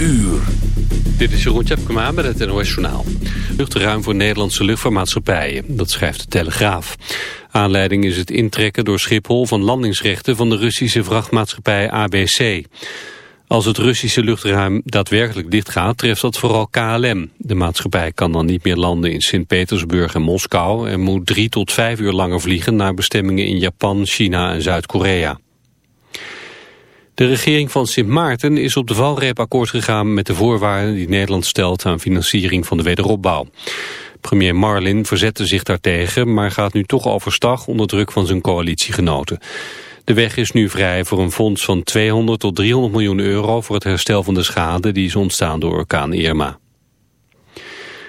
uur. Dit is Jeroen Tjepkema met het NOS Journaal. Luchtruim voor Nederlandse luchtvaartmaatschappijen, dat schrijft de Telegraaf. Aanleiding is het intrekken door Schiphol van landingsrechten van de Russische vrachtmaatschappij ABC. Als het Russische luchtruim daadwerkelijk dichtgaat, treft dat vooral KLM. De maatschappij kan dan niet meer landen in Sint-Petersburg en Moskou... en moet drie tot vijf uur langer vliegen naar bestemmingen in Japan, China en Zuid-Korea. De regering van Sint Maarten is op de valreep akkoord gegaan met de voorwaarden die Nederland stelt aan financiering van de wederopbouw. Premier Marlin verzette zich daartegen, maar gaat nu toch overstag onder druk van zijn coalitiegenoten. De weg is nu vrij voor een fonds van 200 tot 300 miljoen euro voor het herstel van de schade die is ontstaan door orkaan Irma.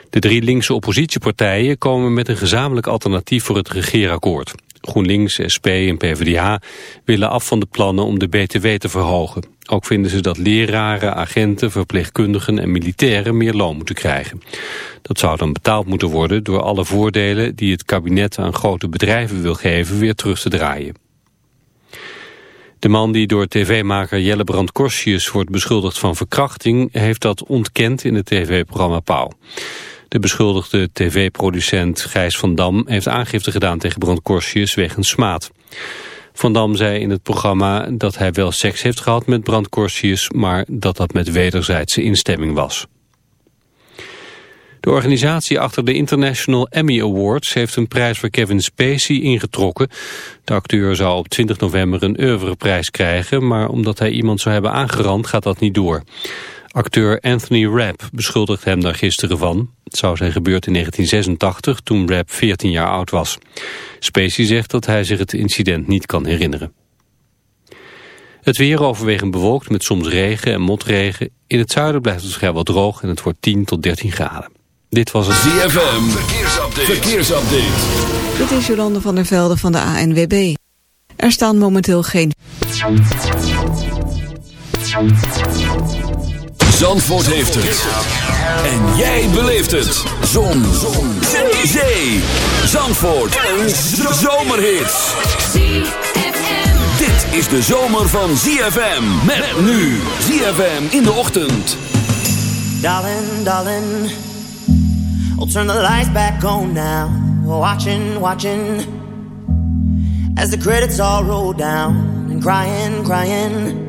De drie linkse oppositiepartijen komen met een gezamenlijk alternatief voor het regeerakkoord. GroenLinks, SP en PvdA willen af van de plannen om de BTW te verhogen. Ook vinden ze dat leraren, agenten, verpleegkundigen en militairen meer loon moeten krijgen. Dat zou dan betaald moeten worden door alle voordelen die het kabinet aan grote bedrijven wil geven weer terug te draaien. De man die door tv-maker Jelle Brand Korsius wordt beschuldigd van verkrachting... heeft dat ontkend in het tv-programma Pauw. De beschuldigde tv-producent Gijs van Dam heeft aangifte gedaan tegen Brand Korsius wegens smaad. Van Dam zei in het programma dat hij wel seks heeft gehad met Brand Korsius, maar dat dat met wederzijdse instemming was. De organisatie achter de International Emmy Awards heeft een prijs voor Kevin Spacey ingetrokken. De acteur zou op 20 november een oeuvreprijs krijgen, maar omdat hij iemand zou hebben aangerand gaat dat niet door. Acteur Anthony Rapp beschuldigt hem daar gisteren van. Het zou zijn gebeurd in 1986 toen Rapp 14 jaar oud was. Spacey zegt dat hij zich het incident niet kan herinneren. Het weer overwegend bewolkt met soms regen en motregen. In het zuiden blijft het vrijwel droog en het wordt 10 tot 13 graden. Dit was het ZFM. Verkeersupdate. Verkeersupdate. Dit is Jolande van der Velde van de ANWB. Er staan momenteel geen... Zandvoort heeft het. En jij beleeft het. Zon. Zon. Zee. Zandvoort. Een zomerhit. Dit is de zomer van ZFM. Met nu. ZFM in de ochtend. Darling, darling. I'll turn the lights back on now. Watching, watching. As the credits all roll down. And crying, crying.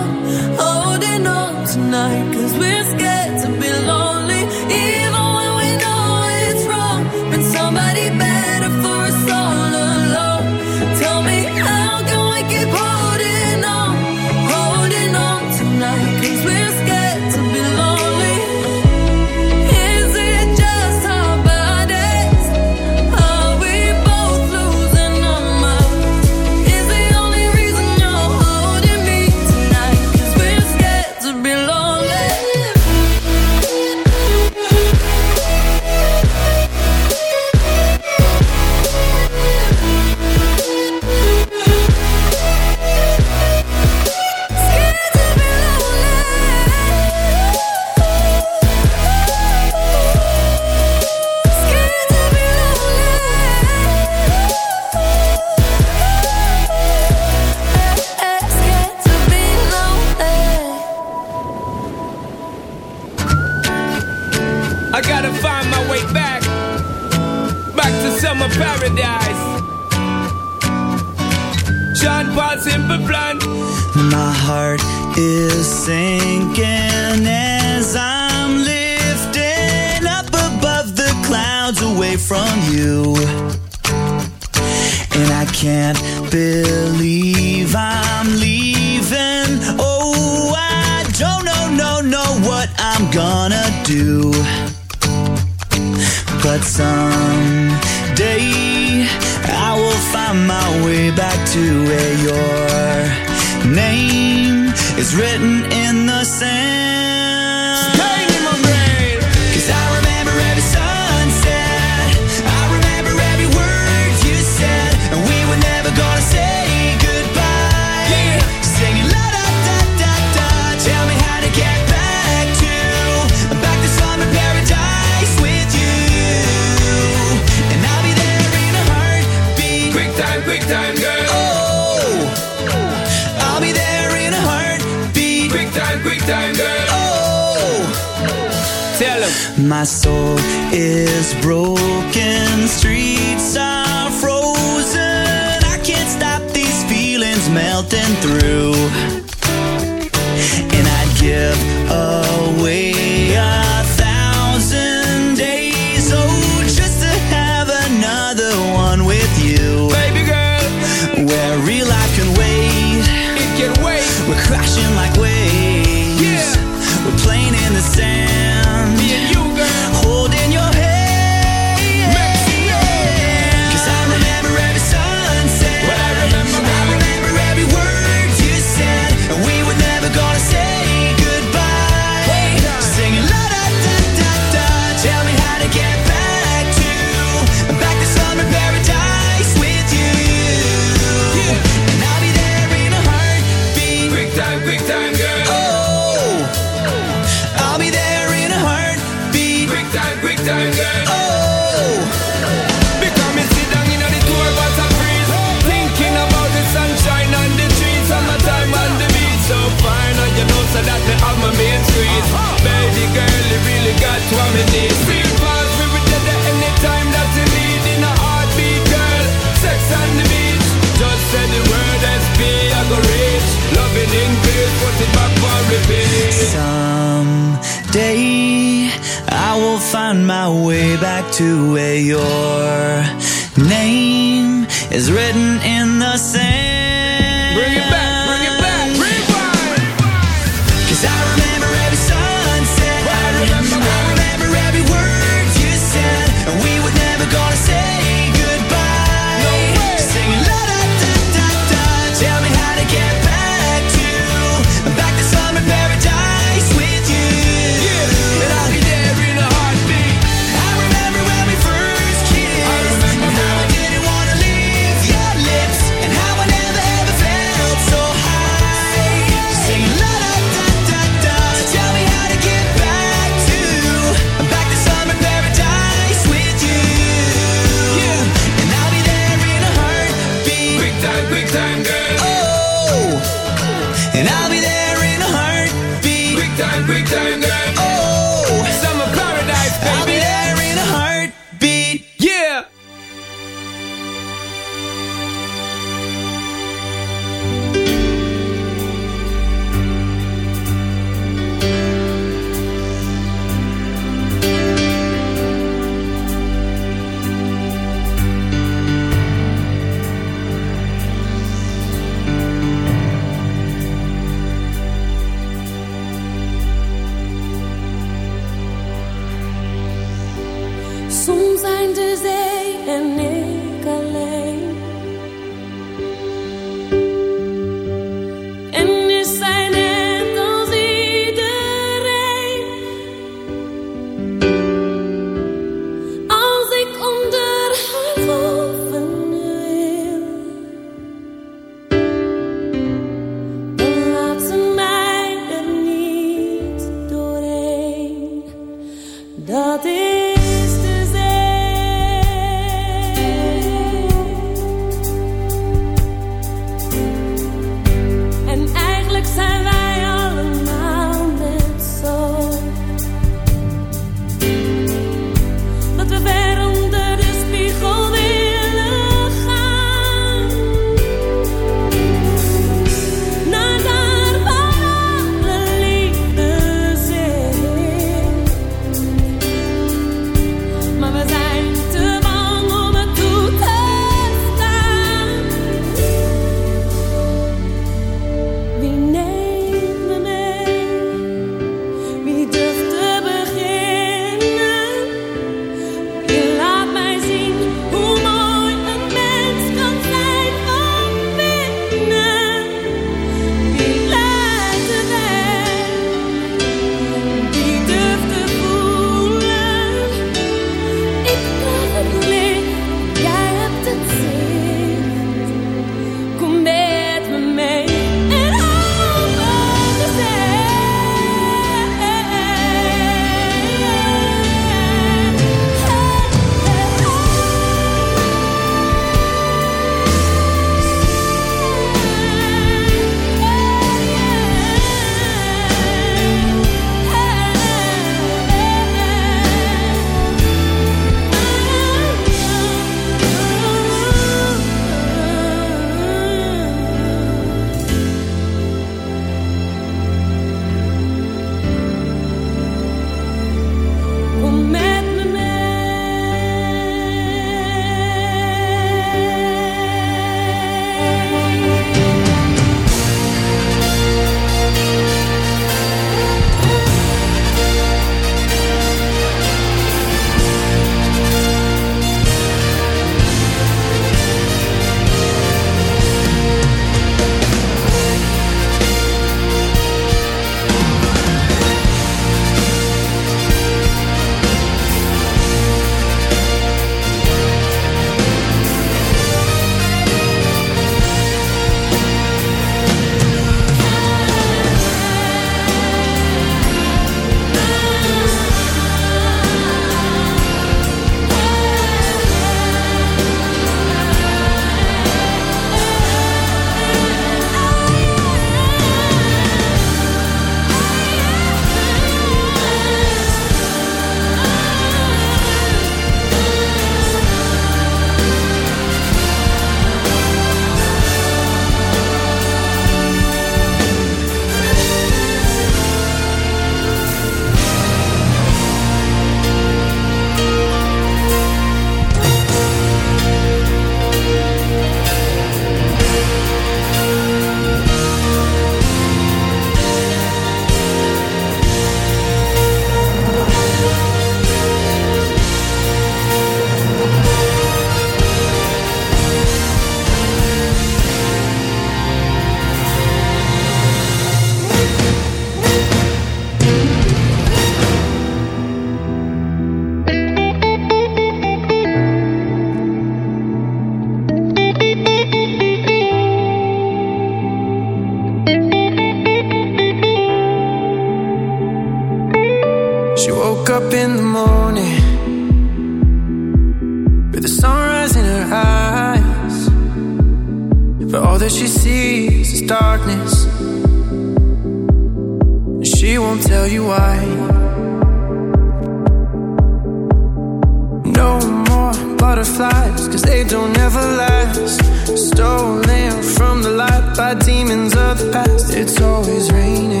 Always raining.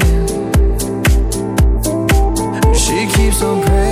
She keeps on praying.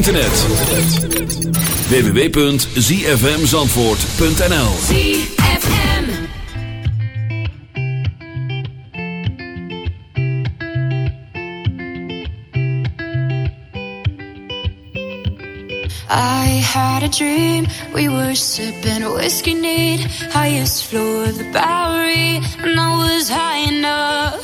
internet. www.zfmzandvoort.nl ZFM. I had a dream. We were sipping whiskey neat, highest floor of the Bowery, and I was high enough.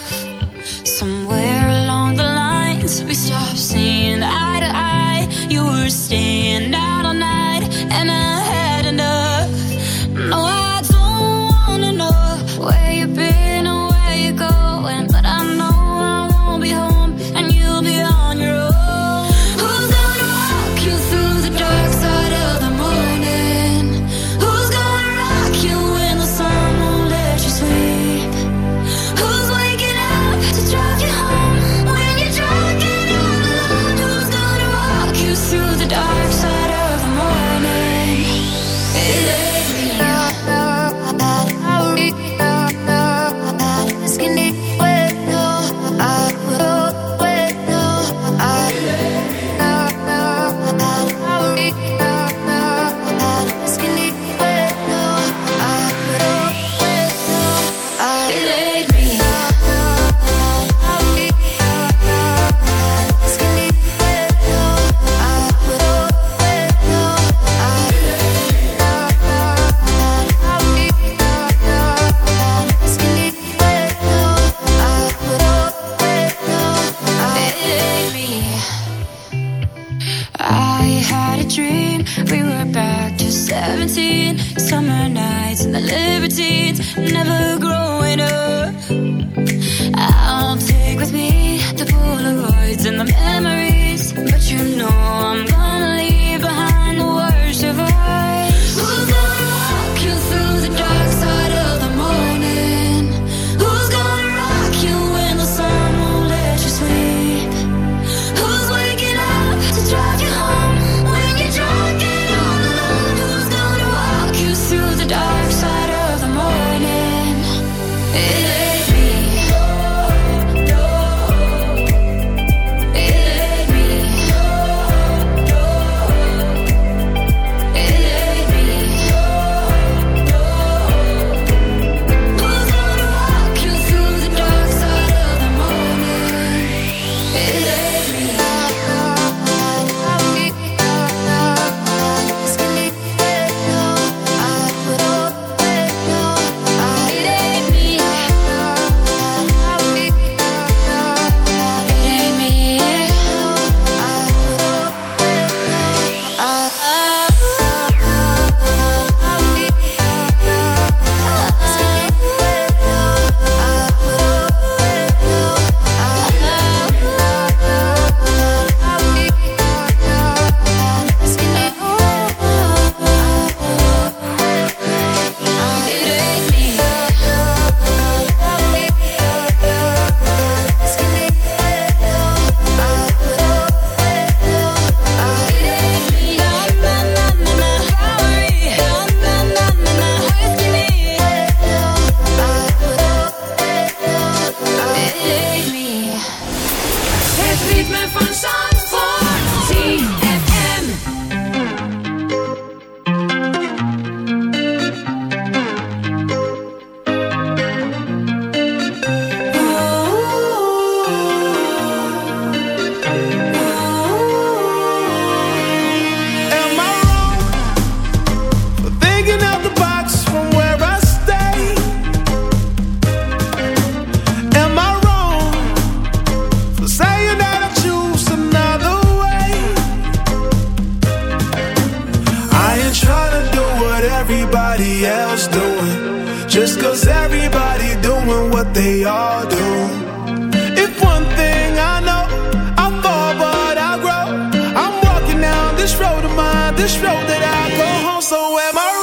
This road that I go home. So am I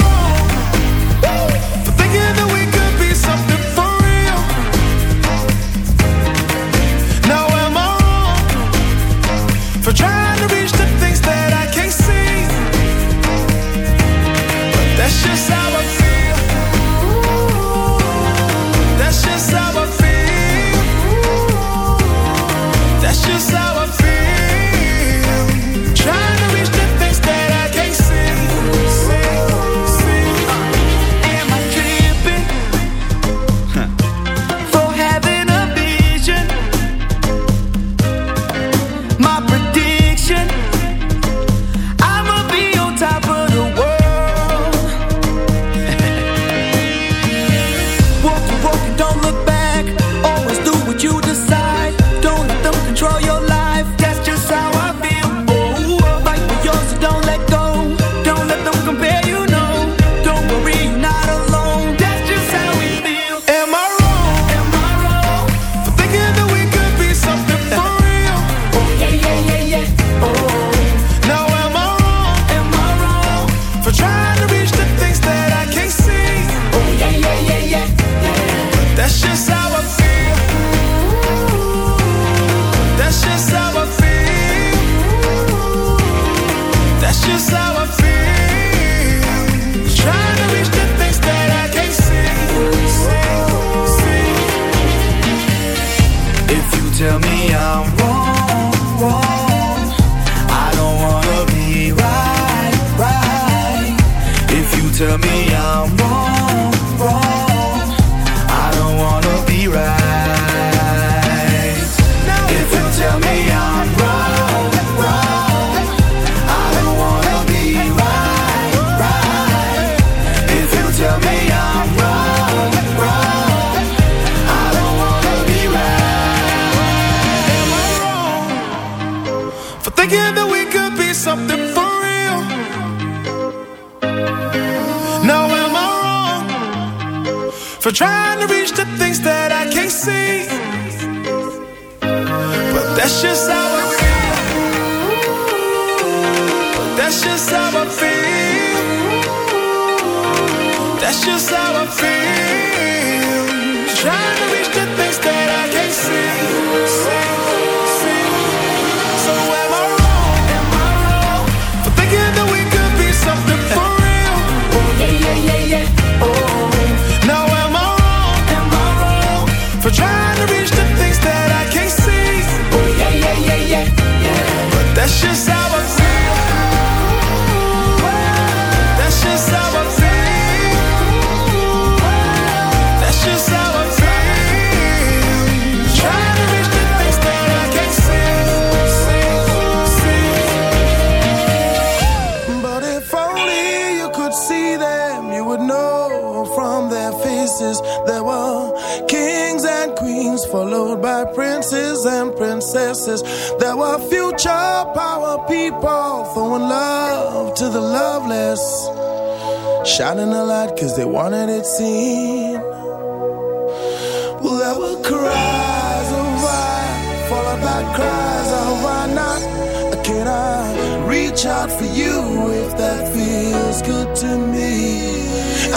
if that feels good to me.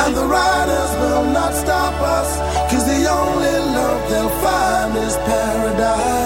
And the riders will not stop us, cause the only love they'll find is paradise.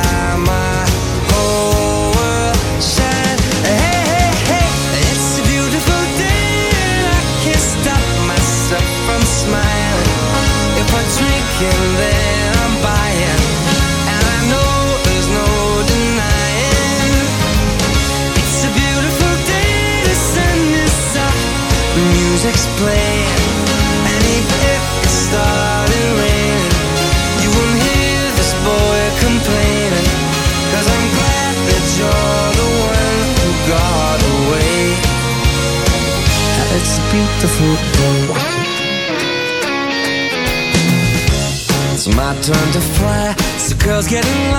Turn to fly. So girls get in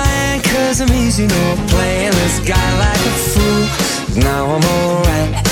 cause I'm easy, no playing this guy like a fool. Now I'm alright.